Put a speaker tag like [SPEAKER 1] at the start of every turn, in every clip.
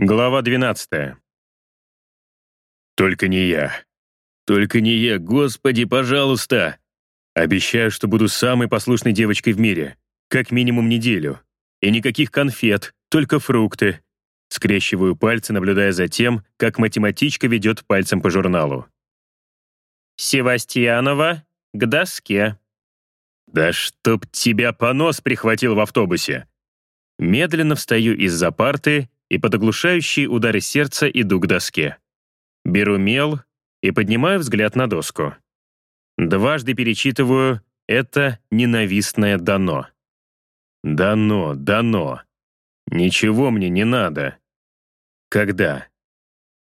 [SPEAKER 1] Глава 12. Только не я. Только не я, господи, пожалуйста. Обещаю, что буду самой послушной девочкой в мире. Как минимум неделю. И никаких конфет, только фрукты. Скрещиваю пальцы, наблюдая за тем, как математичка ведет пальцем по журналу.
[SPEAKER 2] «Севастьянова, к доске».
[SPEAKER 1] «Да чтоб тебя понос прихватил в автобусе!» Медленно встаю из-за парты и под оглушающие удары сердца иду к доске. Беру мел и поднимаю взгляд на доску. Дважды перечитываю «это ненавистное дано». Дано, дано. Ничего мне не надо. Когда?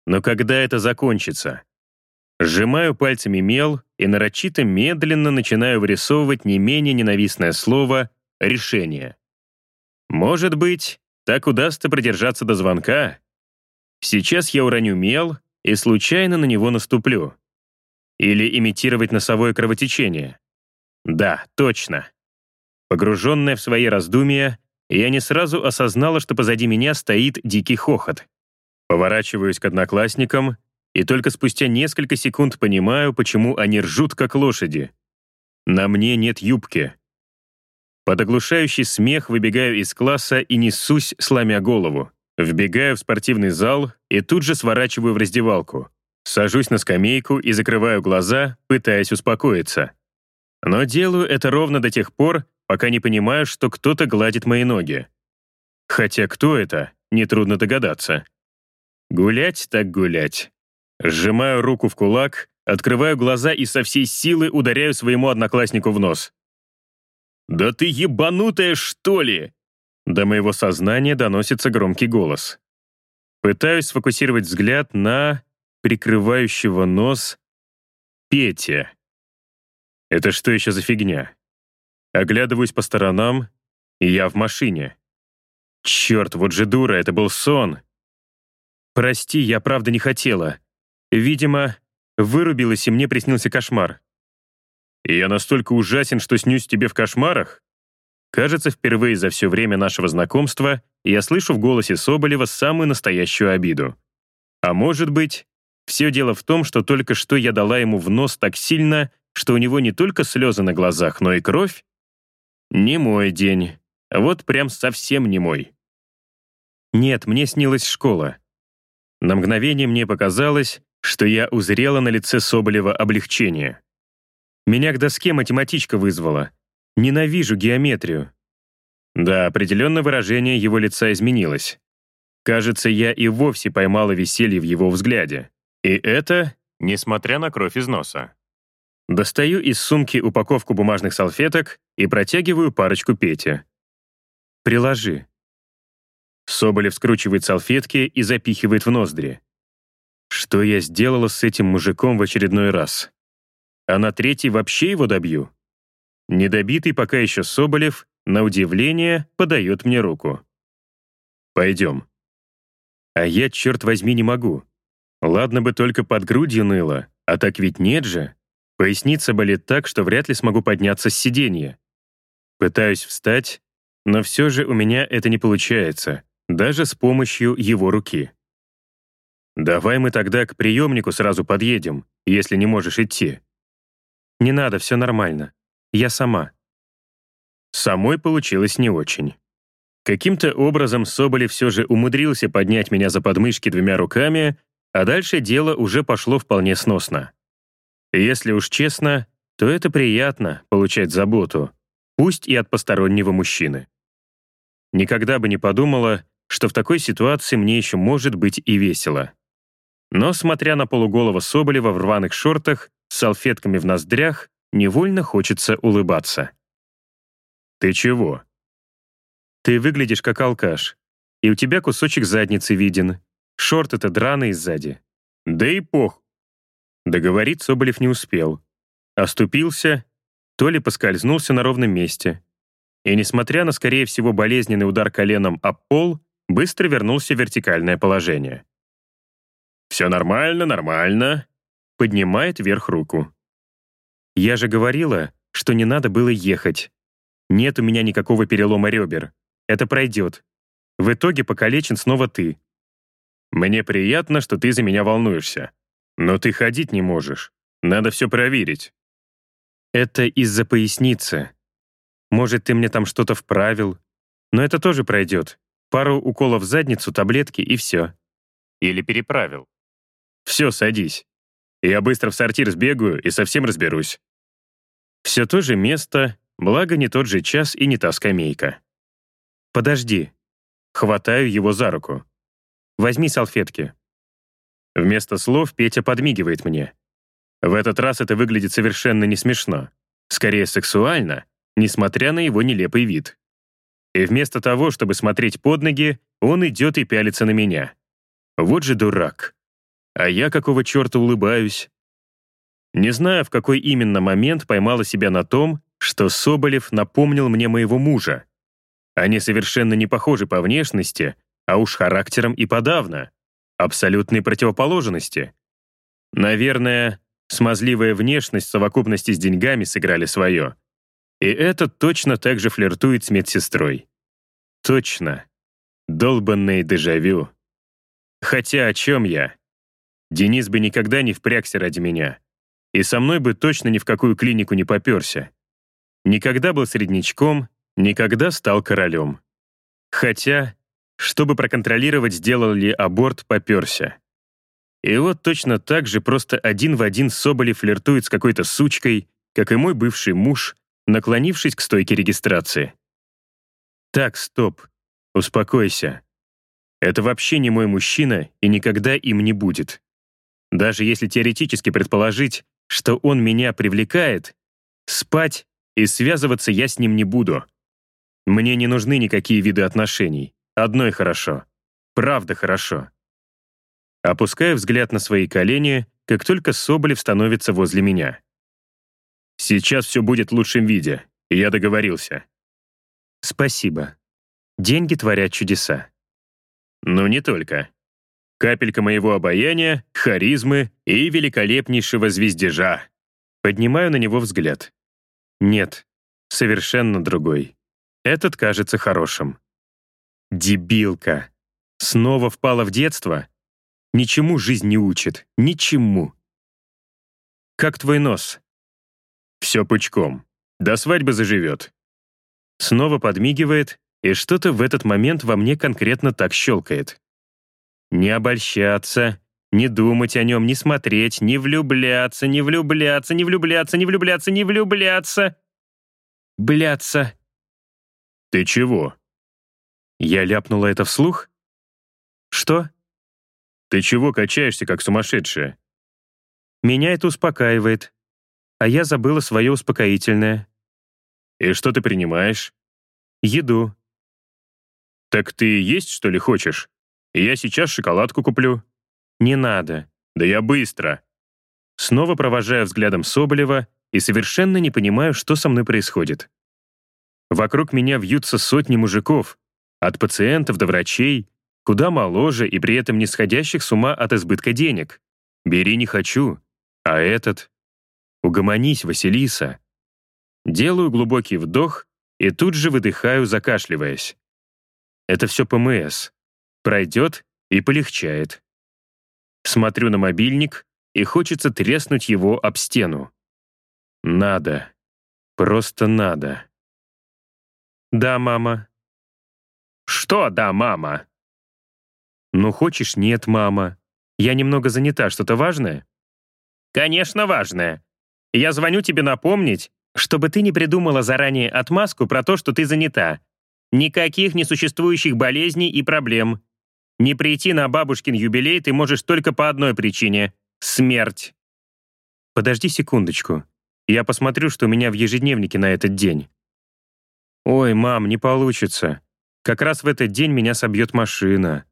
[SPEAKER 1] Но когда это закончится? Сжимаю пальцами мел и нарочито медленно начинаю вырисовывать не менее ненавистное слово «решение». Может быть, так удастся продержаться до звонка. Сейчас я уроню мел и случайно на него наступлю. Или имитировать носовое кровотечение. Да, точно. Погруженная в свои раздумья, я не сразу осознала, что позади меня стоит дикий хохот. Поворачиваюсь к одноклассникам и только спустя несколько секунд понимаю, почему они ржут, как лошади. На мне нет юбки. Под оглушающий смех выбегаю из класса и несусь, сломя голову. Вбегаю в спортивный зал и тут же сворачиваю в раздевалку. Сажусь на скамейку и закрываю глаза, пытаясь успокоиться. Но делаю это ровно до тех пор, пока не понимаю, что кто-то гладит мои ноги. Хотя кто это, нетрудно догадаться. Гулять так гулять. Сжимаю руку в кулак, открываю глаза и со всей силы ударяю своему однокласснику в нос. «Да ты ебанутая, что ли?» До моего сознания доносится громкий голос. Пытаюсь сфокусировать взгляд на прикрывающего нос Петя. Это что еще за фигня? Оглядываюсь по сторонам, и я в машине. Черт, вот же дура, это был сон. Прости, я правда не хотела. Видимо, вырубилась, и мне приснился кошмар. И я настолько ужасен, что снюсь тебе в кошмарах? Кажется, впервые за все время нашего знакомства я слышу в голосе Соболева самую настоящую обиду. А может быть, все дело в том, что только что я дала ему в нос так сильно, что у него не только слезы на глазах, но и кровь? Не мой день. Вот прям совсем не мой. Нет, мне снилась школа. На мгновение мне показалось, что я узрела на лице Соболева облегчение. Меня к доске математичка вызвала. Ненавижу геометрию. Да, определенно выражение его лица изменилось. Кажется, я и вовсе поймала веселье в его взгляде. И это, несмотря на кровь из носа. Достаю из сумки упаковку бумажных салфеток и протягиваю парочку Пете. «Приложи». Соболев скручивает салфетки и запихивает в ноздри. Что я сделала с этим мужиком в очередной раз? А на третий вообще его добью. Недобитый пока еще Соболев, на удивление, подает мне руку. «Пойдем». А я, черт возьми, не могу. Ладно бы только под грудью ныло, а так ведь нет же. Поясница болит так, что вряд ли смогу подняться с сиденья. Пытаюсь встать, но все же у меня это не получается, даже с помощью его руки. «Давай мы тогда к приемнику сразу подъедем, если не можешь идти», «Не надо, все нормально. Я сама». Самой получилось не очень. Каким-то образом Соболев все же умудрился поднять меня за подмышки двумя руками, а дальше дело уже пошло вполне сносно. Если уж честно, то это приятно — получать заботу, пусть и от постороннего мужчины. Никогда бы не подумала, что в такой ситуации мне еще может быть и весело. Но, смотря на полуголого Соболева в рваных шортах, с салфетками в ноздрях, невольно хочется улыбаться. «Ты чего?» «Ты выглядишь как алкаш, и у тебя кусочек задницы виден. Шорты-то драные сзади». «Да и пох». Договорить Соболев не успел. Оступился, то ли поскользнулся на ровном месте. И, несмотря на, скорее всего, болезненный удар коленом об пол, быстро вернулся в вертикальное положение. «Все нормально, нормально», поднимает вверх руку. «Я же говорила, что не надо было ехать. Нет у меня никакого перелома ребер. Это пройдет. В итоге покалечен снова ты. Мне приятно, что ты за меня волнуешься. Но ты ходить не можешь. Надо все проверить».
[SPEAKER 2] «Это из-за поясницы. Может, ты мне там что-то вправил. Но это тоже пройдет. Пару уколов в задницу, таблетки и все».
[SPEAKER 1] «Или переправил». «Все, садись. Я быстро в сортир сбегаю и совсем разберусь». Все то же место, благо не тот же час и не та скамейка.
[SPEAKER 2] «Подожди».
[SPEAKER 1] Хватаю его за руку.
[SPEAKER 2] «Возьми салфетки».
[SPEAKER 1] Вместо слов Петя подмигивает мне. В этот раз это выглядит совершенно не смешно. Скорее сексуально, несмотря на его нелепый вид. И вместо того, чтобы смотреть под ноги, он идет и пялится на меня. Вот же дурак. А я какого черта улыбаюсь? Не знаю, в какой именно момент поймала себя на том, что Соболев напомнил мне моего мужа. Они совершенно не похожи по внешности, а уж характером и подавно. Абсолютные противоположности. Наверное, смазливая внешность в совокупности с деньгами сыграли свое. И этот точно так же флиртует с медсестрой. Точно. Долбанное дежавю. Хотя о чем я? Денис бы никогда не впрягся ради меня. И со мной бы точно ни в какую клинику не поперся. Никогда был среднячком, никогда стал королем. Хотя, чтобы проконтролировать, сделал ли аборт, поперся. И вот точно так же просто один в один Соболев флиртует с какой-то сучкой, как и мой бывший муж, наклонившись к стойке регистрации. Так, стоп. Успокойся. Это вообще не мой мужчина и никогда им не будет. Даже если теоретически предположить, что он меня привлекает, спать и связываться я с ним не буду. Мне не нужны никакие виды отношений. Одной хорошо. Правда хорошо. Опускаю взгляд на свои колени, как только Соболев становится возле меня. Сейчас все будет в лучшем виде, и я договорился.
[SPEAKER 2] Спасибо. Деньги творят чудеса.
[SPEAKER 1] Ну, не только. Капелька моего обаяния, харизмы и великолепнейшего звездежа. Поднимаю на него взгляд. Нет, совершенно другой. Этот кажется хорошим. Дебилка. Снова впала в детство? Ничему жизнь не учит. Ничему. Как твой нос? Все пучком. До свадьбы заживет. Снова подмигивает, и что-то в этот момент во мне конкретно так щелкает. Не обольщаться, не думать о нем, не смотреть, не влюбляться, не влюбляться, не влюбляться, не влюбляться, не влюбляться. Бляться. Ты чего? Я ляпнула это вслух? Что? Ты чего качаешься, как сумасшедшая?
[SPEAKER 2] Меня это успокаивает. А я забыла свое успокоительное.
[SPEAKER 1] И что ты принимаешь?
[SPEAKER 2] Еду.
[SPEAKER 1] Так ты есть, что ли, хочешь? Я сейчас шоколадку куплю.
[SPEAKER 2] Не надо.
[SPEAKER 1] Да я быстро.
[SPEAKER 2] Снова провожаю взглядом Соболева и совершенно не понимаю, что со мной происходит. Вокруг меня вьются сотни мужиков, от пациентов до врачей, куда моложе и при этом не сходящих с ума от избытка денег. Бери не хочу. А этот? Угомонись, Василиса. Делаю глубокий вдох и тут же выдыхаю, закашливаясь. Это все ПМС. Пройдет и полегчает. Смотрю на мобильник, и хочется треснуть его об стену. Надо. Просто надо. «Да, мама».
[SPEAKER 1] «Что «да, мама»?»
[SPEAKER 2] «Ну, хочешь, нет, мама. Я немного занята. Что-то важное?»
[SPEAKER 1] «Конечно, важное. Я звоню тебе напомнить, чтобы ты не придумала заранее отмазку про то, что ты занята. Никаких несуществующих болезней и проблем. Не прийти на бабушкин юбилей ты можешь только по одной причине — смерть».
[SPEAKER 2] «Подожди секундочку. Я посмотрю, что у меня в ежедневнике на этот день». «Ой, мам, не получится. Как раз в этот день меня собьет машина.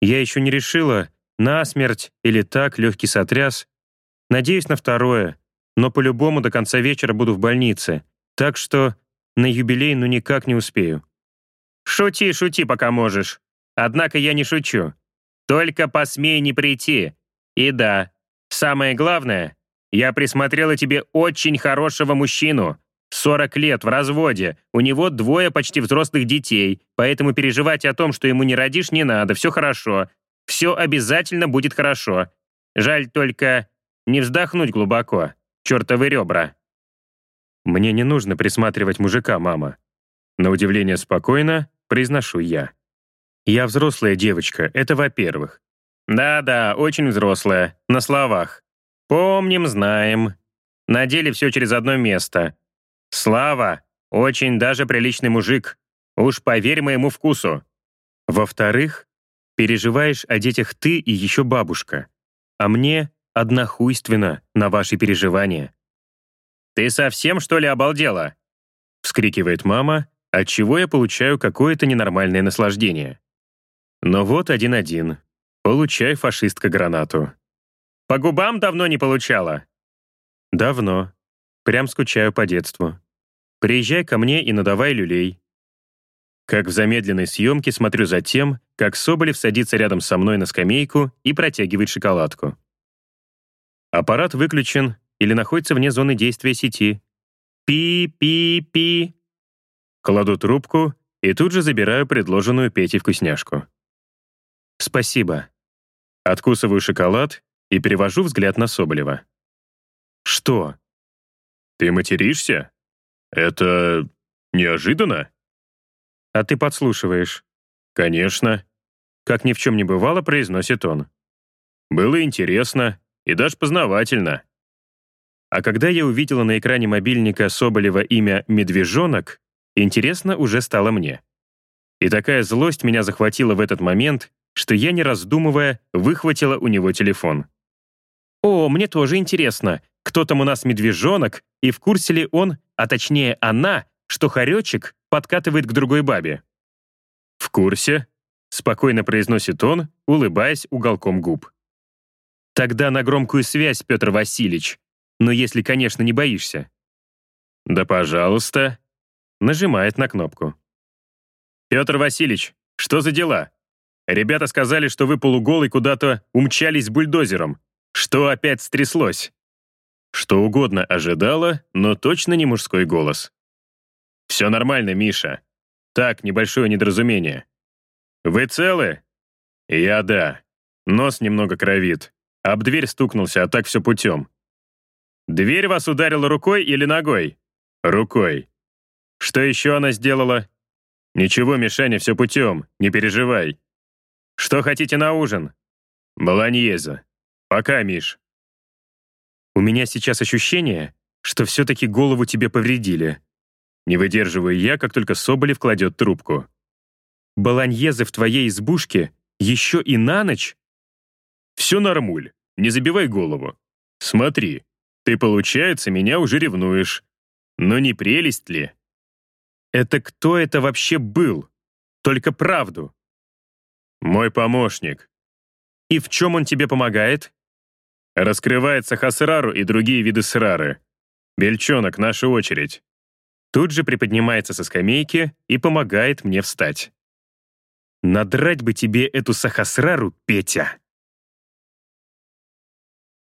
[SPEAKER 2] Я еще не решила, насмерть или так, легкий сотряс. Надеюсь на второе, но по-любому до конца вечера буду в больнице, так что на юбилей ну никак не успею».
[SPEAKER 1] «Шути, шути, пока можешь. Однако я не шучу. Только посмей не прийти. И да, самое главное, я присмотрела тебе очень хорошего мужчину, 40 лет, в разводе. У него двое почти взрослых детей, поэтому переживать о том, что ему не родишь, не надо, все хорошо. Все обязательно будет хорошо. Жаль только не вздохнуть глубоко. Чертовы ребра.
[SPEAKER 2] Мне не нужно присматривать мужика, мама. На удивление спокойно произношу я. Я взрослая девочка, это во-первых.
[SPEAKER 1] Да-да, очень взрослая, на словах. Помним, знаем. На деле все через одно место. Слава — очень даже приличный мужик. Уж поверь моему вкусу.
[SPEAKER 2] Во-вторых, переживаешь о детях ты и еще бабушка. А мне однохуйственно на ваши переживания.
[SPEAKER 1] «Ты совсем, что ли, обалдела?»
[SPEAKER 2] — вскрикивает мама, от чего я получаю какое-то ненормальное наслаждение. Но вот один-один. Получай, фашистка, гранату.
[SPEAKER 1] По губам давно не получала?
[SPEAKER 2] Давно. Прям скучаю по детству. Приезжай ко мне и надавай люлей. Как в замедленной съемке смотрю за тем, как Соболев садится рядом со мной на скамейку и протягивает шоколадку. Аппарат выключен или находится вне зоны действия сети. Пи-пи-пи. Кладу трубку и тут же забираю предложенную Петей вкусняшку. Спасибо. Откусываю шоколад и перевожу взгляд на Соболева. Что? Ты материшься? Это неожиданно? А ты подслушиваешь. Конечно. Как ни в чем не бывало, произносит он. Было интересно и даже познавательно. А когда я увидела на экране мобильника Соболева имя «Медвежонок», интересно уже стало мне. И такая злость меня захватила в этот момент, что я, не раздумывая, выхватила у него телефон. «О, мне тоже интересно, кто там у нас медвежонок, и в курсе ли он, а точнее она, что хоречек подкатывает к другой бабе?» «В курсе», — спокойно произносит он, улыбаясь уголком губ. «Тогда на громкую связь, Петр Васильевич, но если, конечно, не боишься». «Да пожалуйста», — нажимает на кнопку. «Петр Васильевич, что за дела?» Ребята сказали, что вы полуголый куда-то умчались бульдозером. Что опять стряслось?» Что угодно ожидала, но точно не мужской голос. «Все нормально, Миша. Так, небольшое недоразумение. Вы целы?» «Я да. Нос немного кровит. Об дверь стукнулся, а так все путем». «Дверь вас ударила рукой или ногой?» «Рукой». «Что еще она сделала?» «Ничего, Мишаня, все путем, не переживай. Что хотите на ужин? Болоньеза. Пока, Миш. У меня сейчас ощущение, что все-таки голову тебе повредили. Не выдерживаю я, как только Соболев кладет трубку. Болоньезы в твоей избушке еще и на ночь? Все нормуль, не забивай голову. Смотри, ты, получается, меня уже ревнуешь. Но не прелесть ли? Это кто это вообще был? Только правду. «Мой помощник». «И в чем он тебе помогает?» «Раскрывает сахасрару и другие виды срары. Бельчонок, наша очередь». Тут же приподнимается со скамейки и помогает мне встать. «Надрать бы тебе эту сахасрару, Петя!»